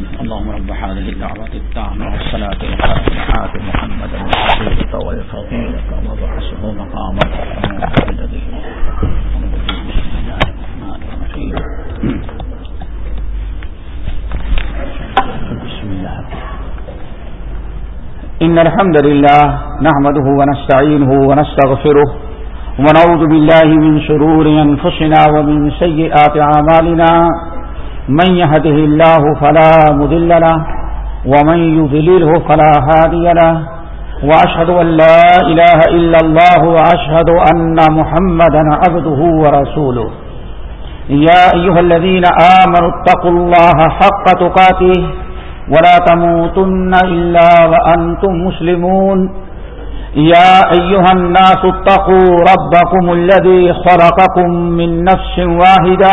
العالمين اللهم رب هذه الدعوة التامة والصلاة والسلام محمد الوسيلة والفضيلة وبعثه مقاما الذي بسم الله الرحمن الرحيم بسم الله إن الحمد لله نحمده ونستعينه ونستغفره ونعوذ بالله من شرور أنفسنا ومن سيئات عمالنا من يهده الله فلا مذل له، ومن يذلله فلا هادي له، وأشهد أن لا إله إلا الله، وأشهد أن محمدا عبده ورسوله. يا أيها الذين آمنوا اتقوا الله حق تقاته، ولا تموتن إلا وأنتم مسلمون. يا أيها الناس اتقوا ربكم الذي خلقكم من نفس واحدة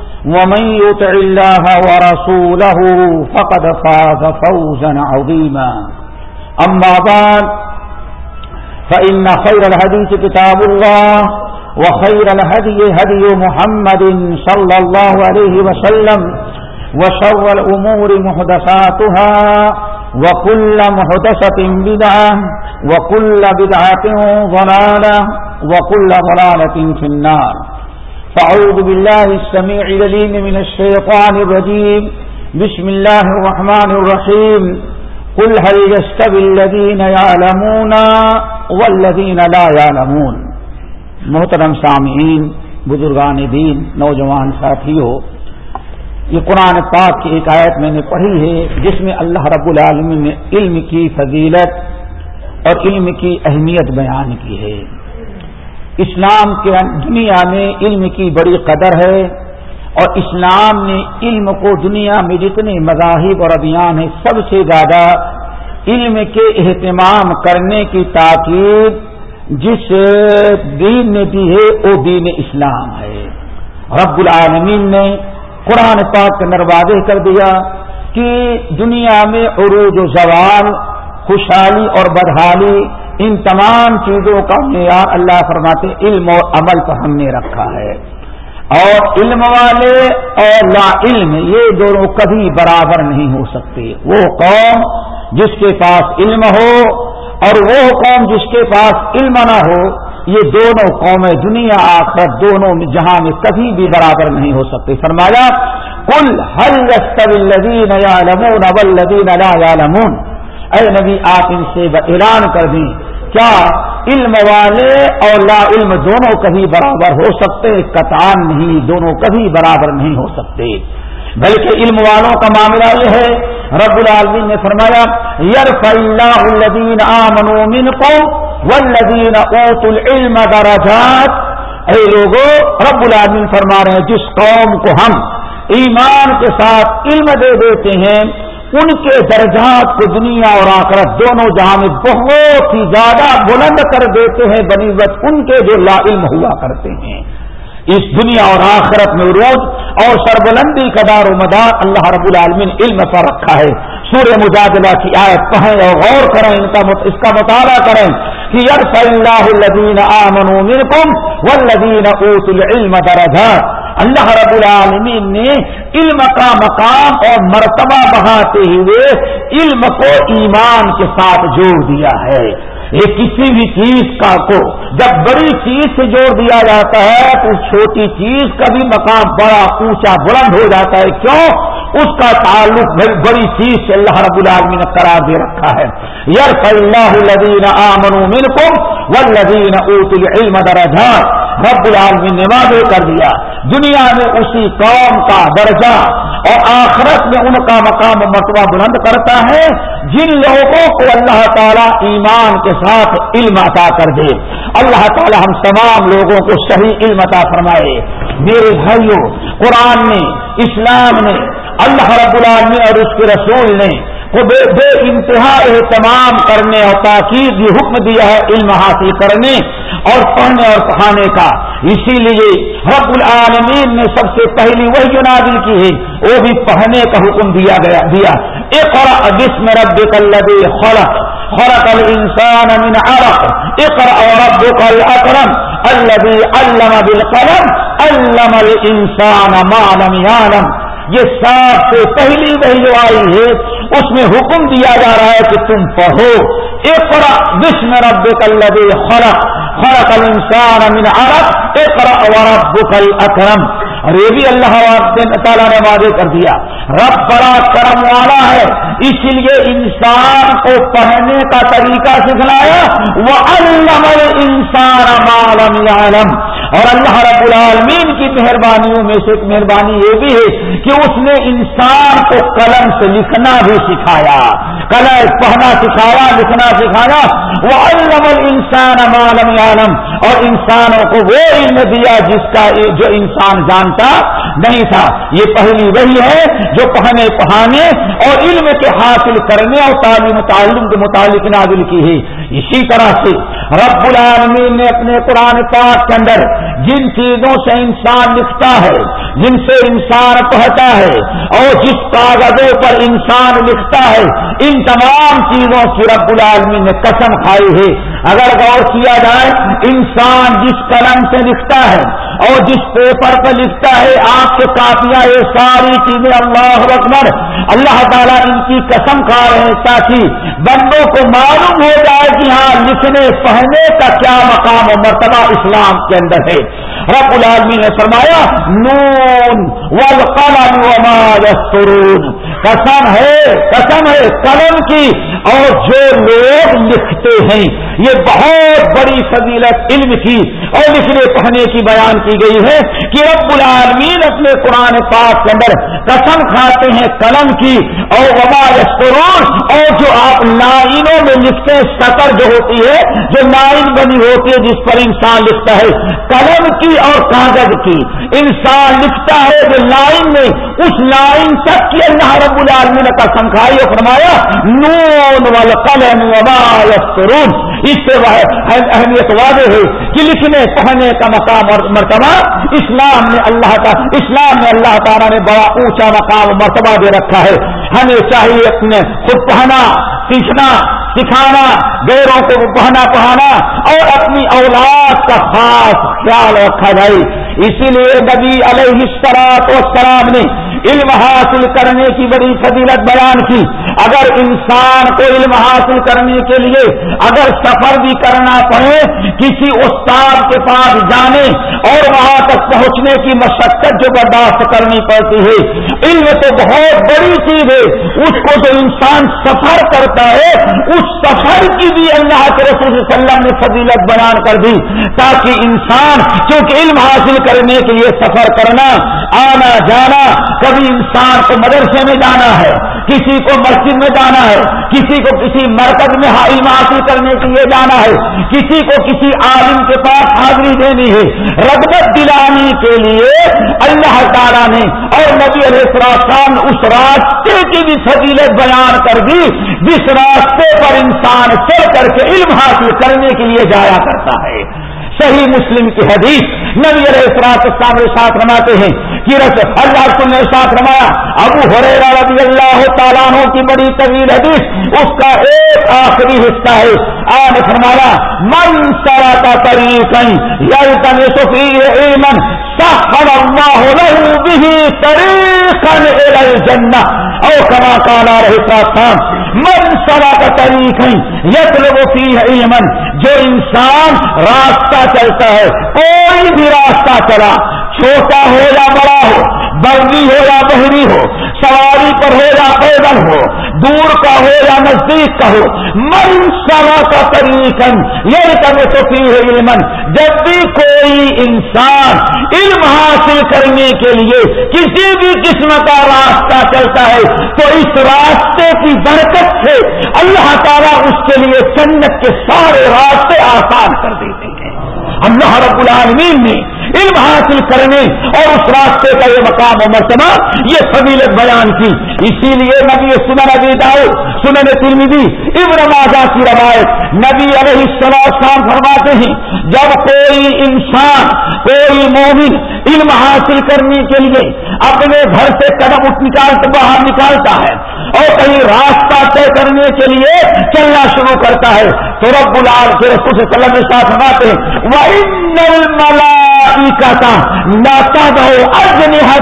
ومن يطع الله ورسوله فقد فاز فوزا عظيما. أما بعد، فإن خير الحديث كتاب الله، وخير الهدي هدي محمد صلى الله عليه وسلم، وشر الأمور محدثاتها، وكل محدثة بدعة، وكل بدعة ضلالة، وكل ضلالة في النار. فأعوذ بالله السميع لليم من الشيطان الرجيم بسم الله الرحمن الرحيم قل هل يستوي الذين يعلمون والذين لا يعلمون محترم سامعین، بزرگان دین، نوجوان ساتھیوں، یہ قرآن پاک کی ایک آیت میں نے پڑھی ہے جس میں اللہ رب العالمین نے علم کی فضیلت اور علم کی اہمیت بیان کی ہے۔ اسلام کے دنیا میں علم کی بڑی قدر ہے اور اسلام نے علم کو دنیا میں جتنے مذاہب اور ابھیان ہیں سب سے زیادہ علم کے اہتمام کرنے کی تاکید جس دین نے دی ہے، وہ دین اسلام ہے۔ رب العالمین نے قرآن پاک کے نروازے کر دیا کہ دنیا میں عروج و زوال، خوشحالی اور بدحالی ان تمام چیزوں کا معیار اللہ فرماتے علم اور عمل پر ہم نے رکھا ہے۔ اور علم والے اور لا علم، یہ دونوں کبھی برابر نہیں ہو سکتے۔ وہ قوم جس کے پاس علم ہو اور وہ قوم جس کے پاس علم نہ ہو، یہ دونوں قومیں دنیا آخر دونوں جہاں میں کبھی بھی برابر نہیں ہو سکتے۔ فرمایا کل ہر الدین لا لمون اے نبی، آپ ان سے اعلان کر دیں۔ کیا علم والے اور لا علم دونوں کبھی برابر ہو سکتے؟ کتان نہیں، دونوں کبھی برابر نہیں ہو سکتے۔ بلکہ علم والوں کا معاملہ یہ ہے، رب العالمین نے فرمایا یرف اللہ الدین آمن کو ولدین اوت العلم درجات۔ اے لوگوں رب العالمین فرما رہے ہیں، جس قوم کو ہم ایمان کے ساتھ علم دے دیتے ہیں ان کے درجات کو دنیا اور آخرت دونوں جہاں میں بہت ہی زیادہ بلند کر دیتے ہیں بنیبت ان کے جو لا علم ہوا کرتے ہیں۔ اس دنیا اور آخرت میں روز اور سربلندی کا دار و مدار اللہ رب العالمین علم پر رکھا ہے۔ سورہ مجادلہ کی آیت پڑھیں اور غور کریں، ان کا اس کا مطالعہ کریں۔ کہ یرف اللہ الدین آمن منکم والذین اوت العلم درجات اللہ رب العالمین نے علم کا مقام اور مرتبہ بڑھاتے ہوئے علم کو ایمان کے ساتھ جوڑ دیا ہے۔ یہ کسی بھی چیز کا کو جب بڑی چیز سے جوڑ دیا جاتا ہے تو چھوٹی چیز کا بھی مقام بڑا اونچا بلند ہو جاتا ہے۔ کیوں؟ اس کا تعلق بڑی چیز سے اللہ رب العالمین نے قرار دے رکھا ہے۔ یار اللہ الدین آمن منکم والذین اوت العلم درجات۔ رب العالمین نے واضح کر دیا، دنیا میں اسی قوم کا درجہ اور آخرت میں ان کا مقام مرتبہ بلند کرتا ہے، جن لوگوں کو اللہ تعالیٰ ایمان کے ساتھ علم عطا کر دے۔ اللہ تعالیٰ ہم تمام لوگوں کو صحیح علم عطا فرمائے۔ میرے بھائیوں قرآن نے اسلام نے اللہ رب العالمین اور اس کے رسول نے کو بے بے انتہا اہتمام کرنے اور تاکید یہ حکم دیا ہے علم حاصل کرنے اور پڑھنے اور پڑھانے کا۔ اسی لیے رب العالمین نے سب سے پہلی وہی نازل کی ہے، وہ بھی پڑھنے کا حکم دیا گیا، دیا۔ ایک اور جسم رب الذي خلق خلق الانسان من عرق۔ اقرا ربك الاكرم الذي علم بالقلم، علم الانسان ما لم يعلم یہ سب سے پہلی وہی آئی ہے، اس میں حکم دیا جا رہا ہے کہ تم پڑھو۔ ایک بسم رب الذي خلق خلق الانسان من عرق اقرا وربك الاكرم اور یہ بھی اللہ تعالیٰ نے وعدے کر دیا۔ رب بڑا کرم والا ہے، اسی لیے انسان کو پڑھنے کا طریقہ سکھلایا۔ وہ علم انسان عالم عالم اور اللہ رب العالمین کی مہربانیوں میں سے ایک مہربانی یہ بھی ہے کہ اس نے انسان کو قلم سے لکھنا بھی سکھایا۔ قلم پڑھنا سکھایا، لکھنا سکھایا۔ وہ علم انسان عالم عالم اور انسانوں کو وہ علم دیا جس کا جو انسان جان جانتا نہیں تھا۔ یہ پہلی وہی ہے جو پڑھنے پڑھانے اور علم کے حاصل کرنے اور تعلیم تعلم کے متعلق نازل کی ہے۔ اسی طرح سے رب العالمین نے اپنے قرآن پاک کے اندر جن چیزوں سے انسان لکھتا ہے، جن سے انسان پڑھتا ہے اور جس کاغذوں پر انسان لکھتا ہے، ان تمام چیزوں کی رب العالمین نے قسم کھائی ہے۔ اگر غور کیا جائے، انسان جس قلم سے لکھتا ہے اور جس پیپر پہ لکھتا ہے آپ کے کاپیاں یہ ساری چیزیں اللہ اکبر، اللہ تعالیٰ ان کی قسم کھا رہے ہیں تاکہ بندوں کو معلوم ہو جائے کہ ہاں لکھنے، پڑھنے کا کیا مقام و مرتبہ اسلام کے اندر ہے۔ رب العالمین نے فرمایا، نون والقلم وما يسطرون قسم ہے قسم ہے قلم کی۔ اور جو لوگ لکھتے ہیں، یہ بہت بڑی فضیلت علم کی اور لکھنے پڑھنے کی بیان کی گئی ہے کہ رب العالمین اپنے قرآن پاک کے اندر قسم کھاتے ہیں قلم کی اور وبا یشکرون۔ اور جو آپ لائنوں میں لکھتے ہیں سطر جو ہوتی ہے، جو لائن بنی ہوتی ہے جس پر انسان لکھتا ہے، قلم کی اور کاغذ کی۔ انسان لکھتا ہے جو لائن میں، اس لائن تک کی اللہ رب العالمین نے قسم کھائی اور فرمایا، نون والقلم وما یشکرون اس سے اہمیت واضح ہے کہ لکھنے، پڑھنے کا مقام اور مرتبہ اسلام نے اللہ کا اسلام میں اللہ تعالیٰ نے بڑا اونچا مقام مرتبہ دے رکھا ہے۔ ہمیں چاہیے اپنے خود پڑھنا، سیکھنا، سکھانا، غیروں کو پڑھنا، پڑھانا اور اپنی اولاد کا خاص خیال رکھا جائے۔ اسی لیے نبی علیہ السلاط و سلام نے علم حاصل کرنے کی بڑی فضیلت بیان کی۔ اگر انسان کو علم حاصل کرنے کے لیے اگر سفر بھی کرنا پڑے، کسی استاد کے پاس جانے اور وہاں تک پہنچنے کی مشقت جو برداشت کرنی پڑتی ہے۔ علم تو بہت بڑی چیز ہے۔ اس کو جو انسان سفر کرتا ہے، اس سفر کی بھی اللہ کے رسول صلی اللہ علیہ وسلم نے فضیلت بیان کر دی۔ تاکہ انسان کیونکہ علم حاصل کرنے کے لیے سفر کرنا، آنا جانا کبھی انسان کو مدرسے میں جانا ہے، کسی کو مسجد میں جانا ہے، کسی کو کسی مرکز میں علم حاصل کرنے کے لیے جانا ہے، کسی کو کسی عالم کے پاس حاضری دینی ہے۔ رغبت دلانے کے لیے اللہ تعالیٰ نے اور نبی علیہ السلام اس راستے کی بھی فضیلت بیان کر دی، جس راستے پر انسان چل کر کے علم حاصل کرنے کے لیے جایا کرتا ہے۔ صحیح مسلم کی حدیث نبی علیہ السلام کے ساتھ رماتے ہیں کہ اللہ نے ساتھ رمایا ابو حریرہ رضی اللہ تعالیٰ کی بڑی طویل حدیث، اس کا ایک آخری حصہ ہے۔ آج فرمایا، من سرا کا طریق یل سفی ایمن، سخر اللہ له به طریقا الى الجنہ۔ او کما کالا رہتا تھا من سرا کا طریق یطلب فیہ ایمن، جو انسان راستہ چلتا ہے، کوئی بھی راستہ چلا چھوٹا ہو یا بڑا ہو برنی ہو یا بہری ہو، سواری پر ہو یا پیدل ہو، دور کا ہو یا نزدیک کا ہو، من سوا کا طریقن یہ کرنے تو علم جب بھی کوئی انسان علم حاصل کرنے کے لیے کسی بھی قسم کا راستہ چلتا ہے، تو اس راستے کی برکت سے اللہ تعالیٰ اس کے لیے سنت کے سارے راستے آسان کر دیتے ہیں۔ اللہ رب العالمین نے علم حاصل کرنے اور اس راستے کا یہ مقام و مرتبہ، یہ فضیلت بیان کی۔ اسی لیے نبی سنن ابی داؤ سنن ترمیدی ابن ماجہ کی روایت نبی علیہ السلام فرماتے ہیں، جب کوئی انسان، کوئی مومن علم حاصل کرنے کے لیے اپنے گھر سے قدم اٹھ نکال باہر نکالتا ہے اور کہیں راستہ طے کرنے کے لیے چلنا شروع کرتا ہے، تو رب العال کے رسول سے سلم کے ساتھ بناتے ہیں وہ کا ناتا ارد نہا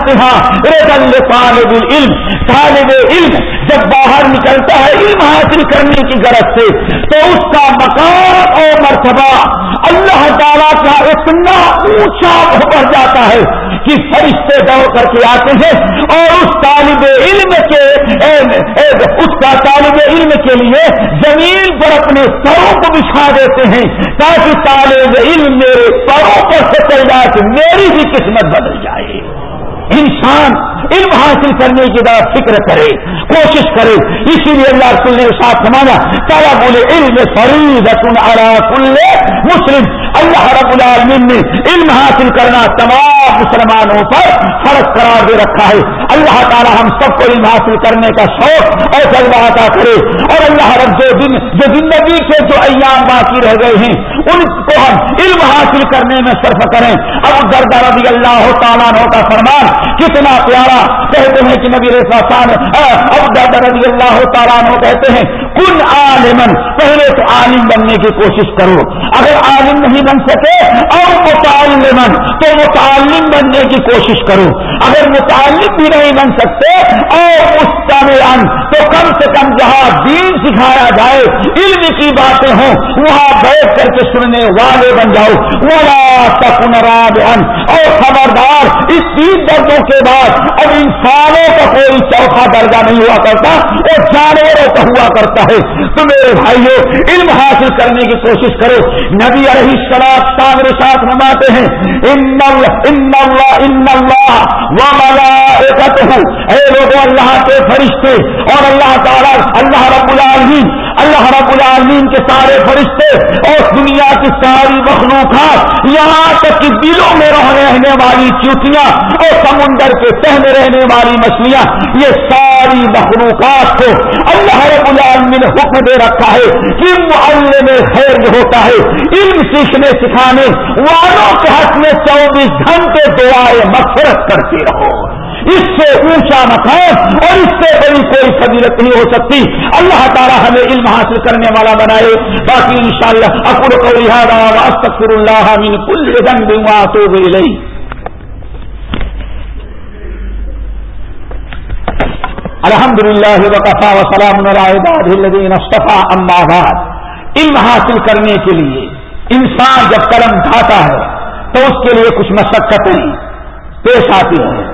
طالب علم طالب علم جب باہر نکلتا ہے، علم حاصل کرنے کی غرض سے، تو اس کا مقام اور مرتبہ اللہ تعالیٰ کا اتنا اونچا بڑھ جاتا ہے کہ فرشتے دوڑ کر کے آتے ہیں اور اس طالب علم کے اس کا طالب علم کے لیے زمین پر اپنے سروں کو بچھا دیتے ہیں تاکہ طالب علم میرے سروں پر سے چل جائے، کہ میری بھی قسمت بدل جائے۔ انسان علم حاصل کرنے کی طرح فکر کرے، کوشش کرے۔ اسی لیے اللہ رسول نے ساتھ سمانا تالا بولے علم فرید کل مسلم۔ اللہ رب العالمین نے علم حاصل کرنا تمام مسلمانوں پر فرق قرار دے رکھا ہے۔ اللہ تعالی ہم سب کو علم حاصل کرنے کا شوق اور جذبہ عطا کرے۔ اور اللہ رب جو دن جو زندگی کے جو ایام باقی رہ گئے ہیں، ان کو ہم علم حاصل کرنے میں صرف کریں۔ اب دردا رضی اللہ تعالیٰ کا فرمان، کتنا پیارا کہتے ہیں کہ نبی اب دردا رضی اللہ تعالیٰ کہتے ہیں کن عالمن پہلے تو عالم بننے کی کوشش کرو۔ اگر عالم نہیں بن سکے اور متعلمن تو متعلم بننے کی کوشش کرو۔ اگر متعلم بھی نہیں بن سکتے اور مستمعن تو کم سے کم جہاں دین سکھایا جائے، علم کی باتیں ہوں، وہاں بیٹھ کر کے سننے والے بن جاؤ۔ وہاں اور خبردار، اس تین دردوں کے بعد اب انسانوں کا کوئی چوتھا درجہ نہیں ہوا کرتا۔ وہ جانوروں کا ہوا کرتا ہے۔ تو میرے بھائیوں علم حاصل کرنے کی کوشش کرو۔ نبی علیہ شراب سامنے ساتھ نماتے ہیں، ان اللہ، ان اے لوگوں اللہ کے فرشتے اور اللہ تعالیٰ، اللہ رب العالمین، اللہ رب العالمین کے سارے فرشتے اور دنیا کی ساری مخلوقات یہاں تک کہ دلوں میں رہنے والی چوٹیاں اور سمندر کے تہ میں رہنے والی مچھلیاں، یہ ساری مخلوقات کو اللہ رب العالمین نے حکم دے رکھا ہے کہ معلم خیر جو ہوتا ہے، علم سیکھنے، سکھانے، والوں کے حق میں چوبیس گھنٹے دعائیں مفرت کرتے رہو۔ اس سے اونچا مقام اور اس سے بڑی کوئی فضیلت نہیں ہو سکتی۔ اللہ تعالیٰ ہمیں علم حاصل کرنے والا بنائے۔ باقی ان شاء اللہ اکر کو استغفر اللہ من کل ذنب واتوب الیہ الحمد للہ وقفا وسلام الدین اصطفیٰ اما بعد، علم حاصل کرنے کے لیے، انسان جب قلم کھاتا ہے، تو اس کے لیے کچھ مشقتیں پیش آتی ہیں،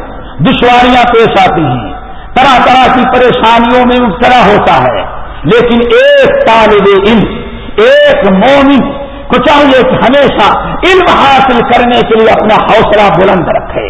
دشواریاں پیش آتی ہیں، طرح طرح کی پریشانیوں میں مبتلا ہوتا ہے، لیکن ایک طالب علم، ایک مومن کو چاہیے کہ ہمیشہ علم حاصل کرنے کے لیے اپنا حوصلہ بلند رکھے،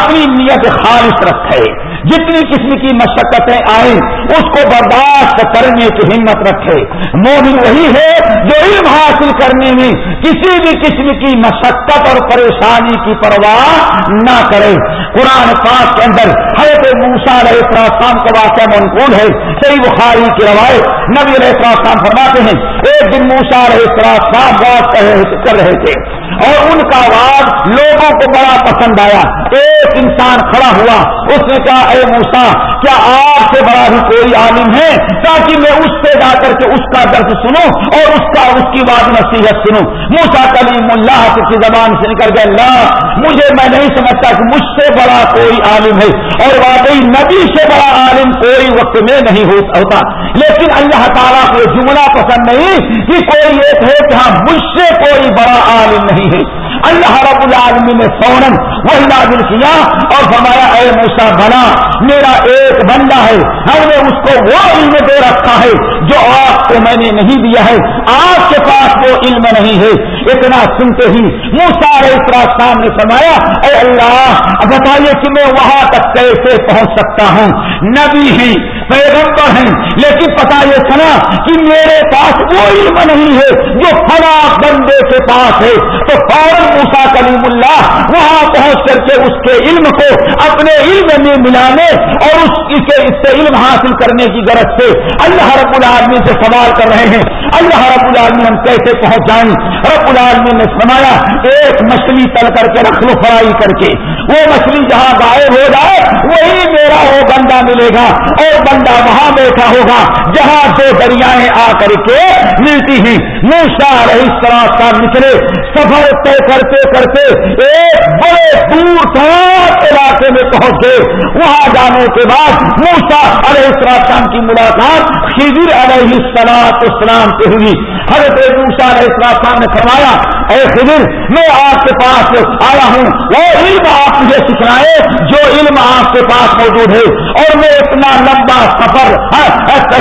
اپنی نیت خالص رکھے۔ جتنی قسم کی مشقتیں آئیں، اس کو برداشت کرنے کی ہمت رکھے۔ مومن وہی ہے جو علم حاصل کرنے میں کسی بھی قسم کی مشقت اور پریشانی کی پرواہ نہ کرے۔ قرآن پاک کے اندر حضرت موسا علیہ السلام کا واقعہ منقول ہے۔ صحیح بخاری کی روایت نبی علیہ السلام فرماتے ہیں ایک دن موسا علیہ السلام بات کر رہے تھے اور ان کا آواز لوگوں کو بڑا پسند آیا۔ ایک انسان کھڑا ہوا، اس نے کہا، اے موسا کیا آپ سے بڑا بھی کوئی عالم ہے؟ تاکہ میں اس سے جا کر کے اس کا درد سنوں اور اس کا اس کی بات نصیحت سنوں۔ موسا کلیم اللہ کی زبان سے نکل گیا اللہ، مجھے میں نہیں سمجھتا کہ مجھ سے بڑا کوئی عالم ہے اور واقعی نبی سے بڑا عالم کوئی وقت میں نہیں ہوتا۔ لیکن اللہ تعالیٰ کو جملہ پسند نہیں نہیں کہ کوئی ایک ہے کہ ہاں مجھ سے کوئی بڑا عالم نہیں ہے۔ اللہ رب العالمین نے فوراً وہی نازل کیا اور فرمایا، اے موسا بنا، میرا ایک بندہ ہے، ہم نے اس کو وہ علم دے رکھا ہے جو آپ کو میں نے نہیں دیا ہے۔ آپ کے پاس وہ علم نہیں ہے۔ اتنا سنتے ہی موسا نے فرمایا، اے اللہ بتائیے کہ میں وہاں تک کیسے پہنچ سکتا ہوں؟ نبی ہی پیغمبر ہیں، لیکن پتا یہ چلا کہ میرے پاس وہ علم نہیں ہے جو فلا بندے کے پاس ہے۔ تو فوراً موسا کلیم اللہ وہاں پہنچ کر کے اس کے علم کو اپنے علم میں ملانے اور اس اس سے علم حاصل کرنے کی غرض سے اللہ رب العالمین سے سوال کر رہے ہیں۔ اللہ رب العالمین ہم کیسے پہنچ جائیں رب العالمین نے سنایا ایک مچھلی تل کر کے رکھ لو فرائی کر کے۔ وہ مچھلی جہاں غائب ہو جائے، وہی میرا وہ بندہ ملے گا اور بندہ وہاں بیٹھا ہوگا، جہاں دو دریائیں آ کر کے ملتی ہیں۔ موسا رہی طرح کا نکلے، سفر طے کرتے کرتے ایک بڑے دور تک علاقے میں پہنچ گئے۔ وہاں جانے کے بعد موسا علیہ السلام کی ملاقات خضر علیہ السلام اسلام سے ہوئی۔ حضرت موسا علیہ السلام نے فرمایا اے خضر، میں آپ کے پاس آیا ہوں وہ علم آپ مجھے سکھلائے، جو علم آپ کے پاس موجود ہے۔ اور میں اتنا لمبا سفر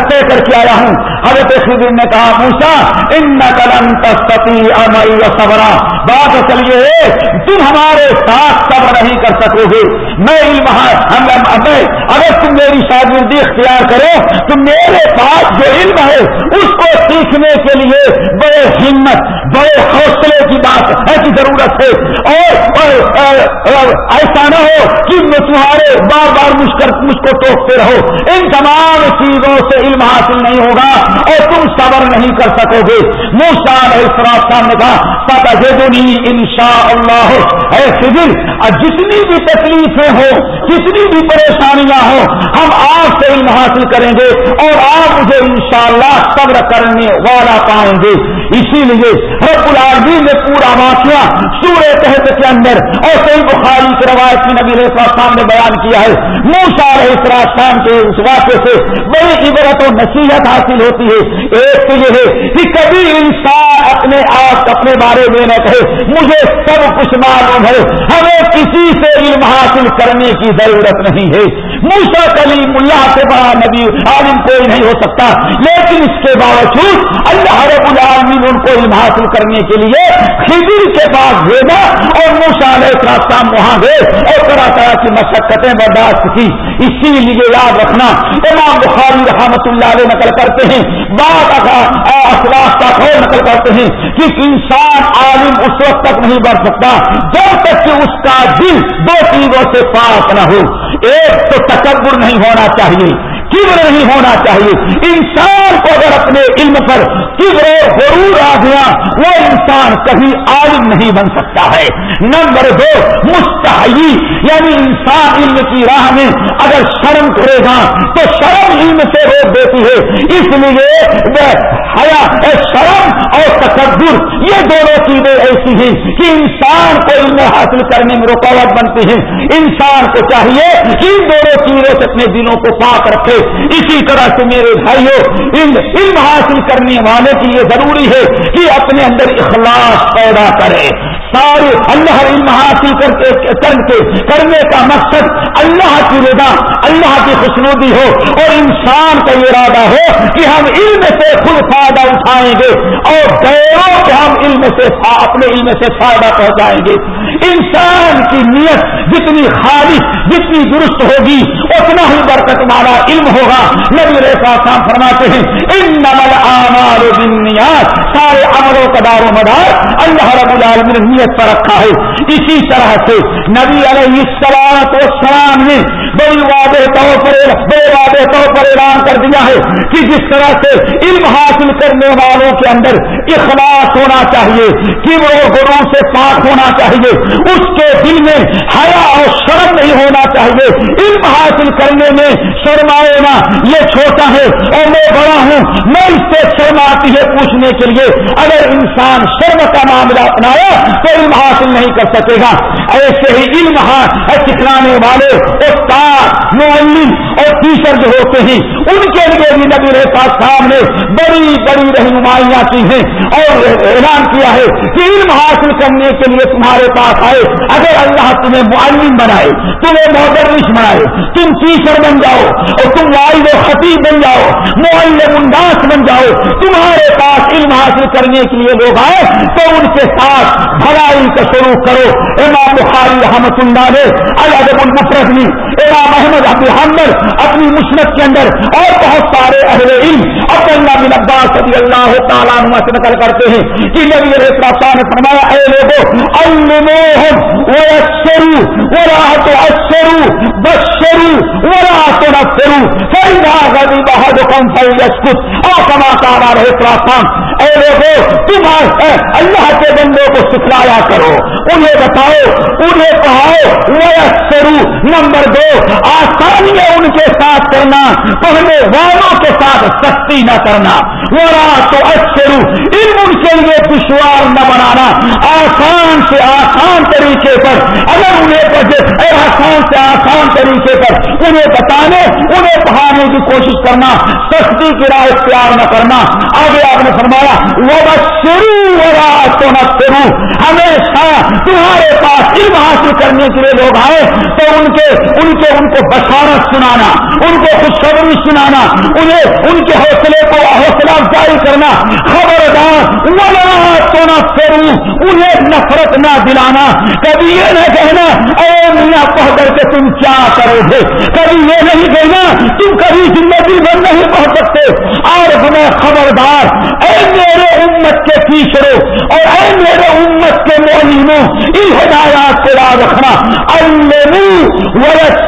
طے کر کے آیا ہوں۔ حضرت خضر نے کہا موسا ان قلم تصتی امئی و صبرا بات چلیے تم ہمارے ساتھ صبر نہیں کر سکو گے۔ میں علم ہاں، اگر تم میری شاگردی اختیار کرو، تو میرے پاس جو علم ہے، اس کو سیکھنے کے لیے بڑے ہمت، بڑے حوصلے کی بات، ایسی ضرورت ہے۔ اور ایسا نہ ہو کہ تمہارے بار بار مجھ کو ٹوکتے رہو۔ ان تمام چیزوں سے علم حاصل نہیں ہوگا۔ اور تم صبر نہیں کر سکو صاحب نے کہا پتا دونی ان شاء اللہ اے سبل جتنی بھی تکلیفیں ہوں، جتنی بھی پریشانیاں ہوں، ہم آپ سے علم حاصل کریں گے اور آپ مجھے انشاءاللہ صبر کرنے والا پائیں گے۔ اسی لیے رب العالمین نے پورا واقعہ سورہ تحت کے اندر اور کئی بخاری کی روایت کی نبی صاحب نے بیان کیا ہے۔ موسا شام کے اس واقعے سے بڑی عبرت و نصیحت حاصل ہوتی ہے۔ ایک تو یہ ہے کہ کبھی انسان اپنے آپ اپنے بارے میں نہ کہے، مجھے سب کچھ معلوم ہے، ہمیں کسی سے علم حاصل کرنے کی ضرورت نہیں ہے۔ موسا کلیم اللہ سے بڑا نبی، عالم کوئی نہیں ہو سکتا۔ لیکن اس کے باوجود اللہ رب العالمین ان کو علم حاصل کرنے کے لیے خضر کے پاس بھیجا اور موسا علیہ السلام وہاں گئے اور طرح طرح کی مشقتیں برداشت کی۔ اسی لیے یاد رکھنا، امام بخاری رحمت اللہ علیہ نقل کرتے ہیں بات اخلاق کا خور نقل کرتے ہیں کہ انسان عالم اس وقت تک نہیں بڑھ سکتا جب تک کہ اس کا دل دو چیزوں سے پاک نہ ہو۔ ایک تو تکبر نہیں ہونا چاہیے کبر نہیں ہونا چاہیے۔ انسان کو اگر اپنے علم پر کبر اور غرور آ گیا، وہ انسان کبھی عالم نہیں بن سکتا ہے۔ نمبر دو مستحی یعنی انسان علم کی راہ میں اگر شرم کرے گا، تو شرم علم سے روک دیتی ہے۔ اس لیے حیا شرم اور تکبر، یہ دونوں چیزیں ایسی ہیں کہ انسان کو علم حاصل کرنے میں رکاوٹ بنتی ہیں۔ انسان کو چاہیے کہ ان دونوں چیزوں سے اپنے دلوں کو پاک رکھے۔ اسی طرح سے میرے بھائیوں علم حاصل کرنے والے کے لیے ضروری ہے کہ اپنے اندر اخلاص پیدا کرے۔ سارے اللہ علم حاصل کر کے کرنے کا مقصد اللہ کی رضا، اللہ کی خوشنودی ہو اور انسان کا ارادہ ہو کہ ہم علم سے خود فائدہ اٹھائیں گے اور غیروں کو ہم علم سے اپنے علم سے فائدہ پہنچائیں گے۔ انسان کی نیت جتنی خالص، جتنی درست ہوگی، اتنا ہی برکت والا علم ہوگا۔ نبی ریسا کام فرماتے ہیں ان نمل آمار سارے عملوں کا دار و مدار اللہ رب العالمین نیت پر رکھا ہے۔ اسی طرح سے نبی علیہ السلام السلام نے بڑی واضح طور پر، بڑے واضح طور پر اعلان کر دیا ہے کہ جس طرح سے علم حاصل کرنے والوں کے اندر اخلاص ہونا چاہیے، کہ وہ گرو سے پاک ہونا چاہیے۔ اس کے دل میں حیا اور شرم نہیں ہونا چاہیے۔ علم حاصل کرنے میں شرمائے نا یہ چھوٹا ہے اور میں بڑا ہوں۔ میں اس سے شرم آتی ہے پوچھنے کے لیے۔ اگر انسان شرم کا معاملہ اپنایا تو علم حاصل نہیں کر سکے گا۔ ایسے ہی علم ہاں، سکھلانے والے، استاد، معلم اور ٹیچر جو ہوتے ہیں، ان کے لیے بھی نبی پاس صاحب نے بڑی بڑی رہنمائیاں کی ہیں اور اعلان کیا ہے کہ علم حاصل کرنے کے لیے تمہارے پاس پاس آئے، اگر اللہ تمہیں معلم بنائے، تمہیں مدرس بنائے، تم ٹیچر بن جاؤ اور تم والد و خطیب بن جاؤ، معلم انداز بن جاؤ، تمہارے پاس علم حاصل کرنے کے لیے لوگ آئے، تو ان کے ساتھ بھلائی کا شروع کرو۔ امام بخاری رحمت اللہ نے الگ المفرد میں امام محمد ابو حمد اپنی مسنت کے اندر اور بہت سارے اہل علم عبداللہ بن عباس رضی اللہ تعالیٰ عنہ سے نقل کرتے ہیں کہ نبی علیہ السلام نے فرمایا، اے لوگوں الموہم وہ اشرو وہ راہ اشرو بشرو وہ راہ تو نفرو فیدا غدی بہت کم فیلسکت اور کما کارا اے لوگوں تم اللہ کے بندوں کو سکھلایا کرو۔ انہیں بتاؤ، انہیں پڑھاؤ۔ وہ نمبر دو آسانیاں ان کے ساتھ کرنا، پہلے والوں کے ساتھ سختی نہ کرنا۔ وہ رات تو اچھے علم ان کے لیے دشوار نہ بنانا۔ آسان سے آسان طریقے پر، اگر انہیں آسان سے آسان طریقے پر، انہیں بتانے انہیں پڑھانے کی کوشش کرنا، سختی کی راہ اختیار نہ کرنا۔ آگے آپ نے فرمایا وہ بس شروع ہو رہا تو نہ ہمیشہ تمہارے پاس کرنے کے لیے لوگ آئے تو ان کے ان کے ان کو بشارت سنانا، ان کو خوشخبری سنانا، انہیں ان کے حوصلے کو حوصلہ افزائی کرنا۔ خبردار، ولا تو نہ انہیں نفرت نہ دلانا۔ کبھی یہ نہ کہنا، اے میاں پڑھ کر کے تم کیا کرو گے؟ کبھی یہ نہیں کہنا، تم کبھی زندگی بھر نہیں پڑھ سکتے۔ اور ہمیں خبردار، اے میرے امت کے تیسروں اور اے میرے امت کے مولینوں ان ہدایات کو یاد رکھنا۔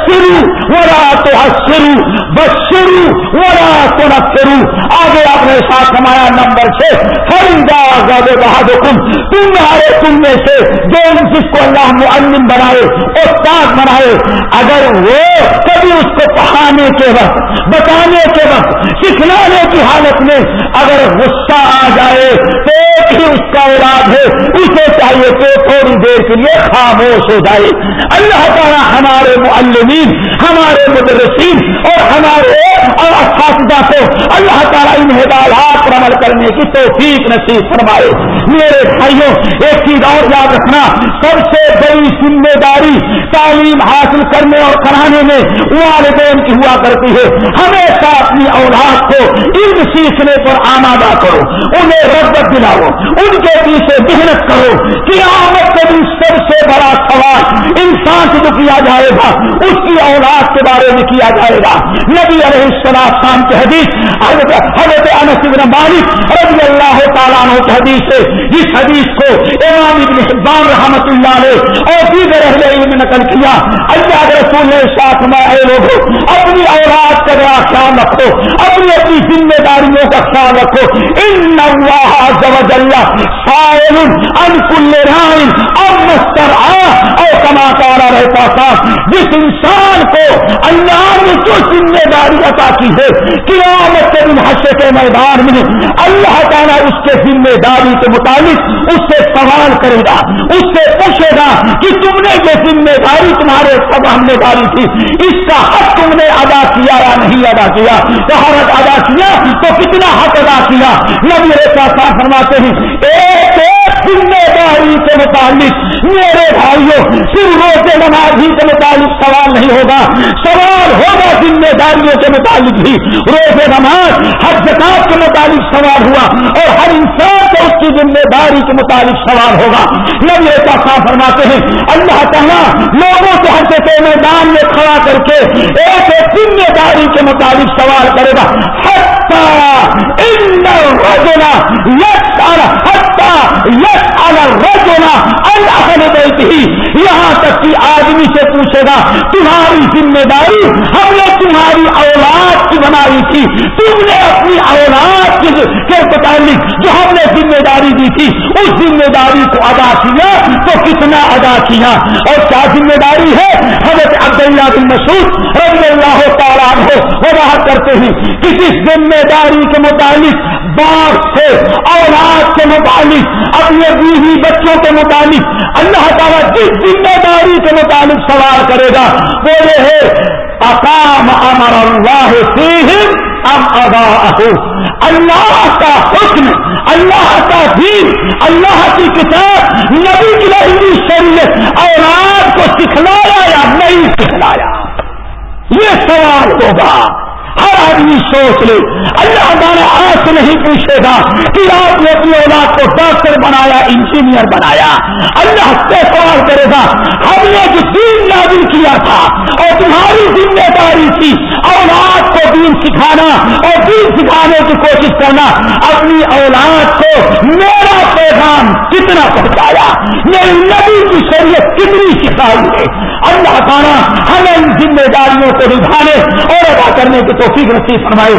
شروع ورا تو شروع بس شروع ورا تو نہ شروع آگے آپ نے ساتھ ہمارا نمبر چھ فرندا گاد بہاد حکم تمہارے تم میں سے جو ان جس کو اللہ معلم بنائے، استاد بنائے، اگر وہ کبھی اس کو پڑھانے کے وقت بتانے کے وقت سکھلانے کی حالت میں اگر غصہ آ جائے تو ایک ہی اس کا علاج ہے، اسے چاہیے کہ تھوڑی دیر کے لیے خاموش ہو جائے۔ اللہ تعالیٰ ہمارے معلمین، ہمارے مدرسین اور ہمارے اساتذہ کو اللہ تعالیٰ ان ہدایات پر عمل کرنے کی توفیق نصیب فرمائے۔ میرے بھائیوں، ایک چیز اور یاد رکھنا، سب سے بڑی ذمہ داری تعلیم حاصل کرنے اور کرانے میں والدین کی ہوا کرتی ہے۔ ہمیشہ اپنی اولاد کو علم سیکھنے پر آمادہ کرو، انہیں رغبت دلاؤ، ان کے پیچھے محنت کرو۔ کہ آمد کے بھی سب سے بڑا سوال انسان سے جو کیا جائے گا، اس کی اولاد کے بارے میں کیا جائے گا۔ نبی علیہ السلام شام کی حدیث، حضرت انس بن مالک رضی اللہ تعالیٰ عنہ کی حدیث سے جس حدیث کو امام ابن حبان رحمت اللہ علیہ اور دیگر اہل علم نقل کیا۔ اللہ رسول نے ساتھ میں اے لوگ اپنی اولاد کا بڑا خیال رکھو، اپنی اپنی ذمہ داریوں کا خیال رکھو۔ ان اللہ عز و جل سائل ان کل رائن اب مستر اور کما کارا رہتا تھا۔ جس انسان کو اللہ نے جو ذمہ داری عطا کی ہے، قیامت کے دن حشر کے میدان میں اللہ تعالیٰ اس کے ذمہ داری کے مطابق اس سے سوال کرے گا، اس سے پوچھے گا کہ تم نے یہ ذمہ داری تمہارے ذمہ داری تھی، اس کا حق تم نے ادا کیا یا نہیں ادا کیا؟ تو ہر حق ادا کیا تو کتنا حق ادا کیا؟ نبی ریسا صاحب فرماتے ہیں، ایک ایک ذمہ داری کے متعلق، میرے بھائیوں صرف روزے نمازی کے متعلق سوال نہیں ہوگا، سوال ہوگا ذمہ داریوں کے متعلق بھی روزے نماز ہر زکات کے متعلق سوال ہوا اور ہر انسان کو اس کی ذمہ داری کے متعلق سوال ہوگا۔ نبی ایسا صاف فرماتے ہیں، اللہ تعالیٰ لوگوں کو ہر کے میدان میں کھڑا کر کے ایک ایک ذمہ داری کے متعلق سوال کرے گا۔ یہاں تک کہ آدمی سے پوچھے گا، تمہاری ذمہ داری ہم نے تمہاری اولاد کی بنائی تھی۔ تم نے اپنی اولاد کے متعلق جو ہم نے ذمہ داری دی تھی، اس ذمہ داری کو ادا کیا تو کتنا ادا کیا؟ اور کیا ذمہ داری ہے؟ حضرت عبداللہ بن مسعود رضی اللہ تعالیٰ ہو وضاحت کرتے ہیں کسی ذمہ داری کے متعلق باپ سے، اولاد کے متعلق، اپنے بیوی بچوں کے متعلق اللہ تعالیٰ جس ذمہ داری کے متعلق سوال کرے گا وہ یہ ہے اقام امر اللہ فیہم ام ادا اللہ کا حکم، اللہ کا دین، اللہ کی کتاب نبی کی لہری شریعت اولاد کو سکھلایا یا نہیں سکھلایا؟ یہ سوال ہوگا۔ ہر آدمی سوچ لے۔ اللہ تعالیٰ آج سے نہیں پوچھے گا کہ آپ نے اپنی اولاد کو ڈاکٹر بنایا، انجینئر بنایا۔ اللہ سے سوال کرے گا، ہم نے جو دین نازل کیا تھا اور تمہاری ذمہ داری تھی، اولاد کو دین سکھانا اور دین سکھانے کی کوشش کرنا۔ اپنی اولاد کو میرا پیغام کتنا پہنچایا؟ میری نبی کی شریعت کتنی سکھائی ہے؟ اللہ تعالیٰ ہمیں ان ذمہ داریوں کو نبھانے اور ادا کرنے کی توفیق نصیب فرمائے۔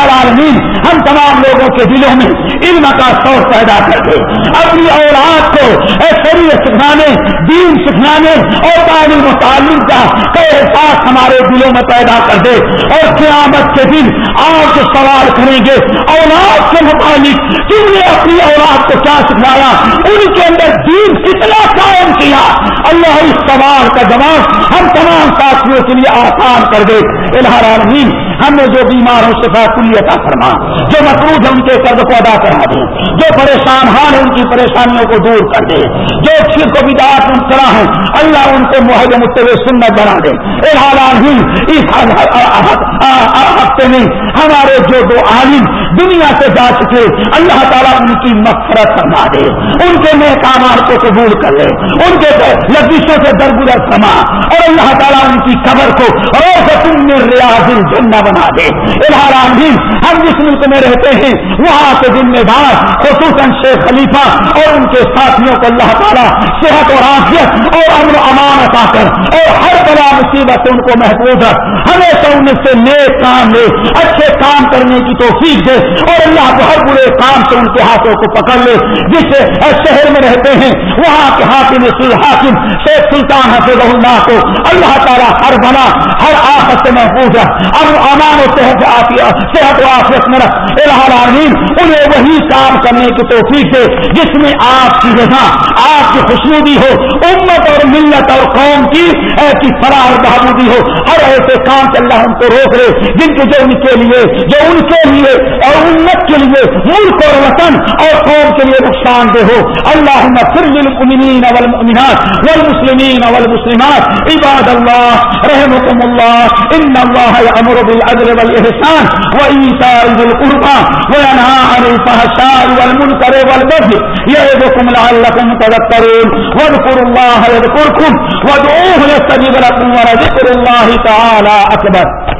عالمین ہم تمام لوگوں کے دلوں میں علم کا شوق پیدا کر دے اپنی اولاد کو شریعت سکھانے، دین سکھانے اور تعلیم و تعلیم کا احساس ہمارے دلوں میں پیدا کر دے اور قیامت کے دن آپ سوال کریں گے، اولاد کے متعلق تم نے اپنی اولاد کو کیا سکھایا؟ ان کے اندر دین کتنا قائم کیا؟ اللہ اس سوال کا جواب ہم تمام ساتھیوں کے لیے آسان کر دے۔ الحرامین ہم نے جو بیمار ہو شفا کلی عطا فرما جو مقروض ہے ان کے قرض کو ادا کرا دے جو پریشان حال ہے ان کی پریشانیوں کو دور کر دے جو شرک و بدعات مبتلا ہے اللہ ان کو معاہدے متو سنت بنا دے حالات ہی اس ہفتے میں ہمارے جو دو عالم دنیا سے جا چکے، اللہ تعالیٰ ان کی مفرت فرما دے، ان کے نئے کامار کو قبول کر لے، ان کے لفظوں سے درگزر فرما، اور اللہ تعالیٰ ان کی قبر کو روز ریاض الجنہ بنا دے۔ الحرام بھی ہم جس ملک میں رہتے ہیں، وہاں کے ذمہ دار خصوصاً شیخ خلیفہ اور ان کے ساتھیوں کو اللہ تعالیٰ صحت اور آفیت اور امن و امان عطا کر، اور ہر بڑا مصیبت ان کو محفوظ رکھ۔ ہمیشہ ان سے نیک کام لے، اچھے کام کرنے کی توفیق دے اور اللہ کو ہر برے کام سے ان کے ہاتھوں کو پکڑ لے، جس شہر میں رہتے ہیں، وہاں کے حاکم حاکم، شیخ سلطان حفظ اللہ کو اللہ تعالیٰ ہر بنا، ہر آفت سے محفوظ رکھ امن امان و صحت صحت و آفیت میں رکھ۔ العالمین، انہیں وہی کام کرنے کی توفیق دے، جس میں آپ کی رضا، آپ کی خوشنودی ہو۔ امت اور ملت اور قوم کی ایسی فلاح اور بہبودی ہو۔ ہر ایسے کام سے اللہ ان کو روک لے، جن کے جو ان کے لیے، جو ان کے لیے اور امت کے لیے ملک اور وطن اور قوم کے لیے نقصان دہ ہو۔ اللہ پھر للمؤمنین والمؤمنات والمسلمین والمسلمات۔ عباد اللہ رحمكم اللہ۔ ان اللہ امر بالعدل والإحسان وإيتاء ذي القربى وينهى عن الفحشاء والمنكر والبغي يعظكم لعلكم تذكرون واذكروا الله يذكركم وادعوه يستجب لكم ولذكر الله تعالى أكبر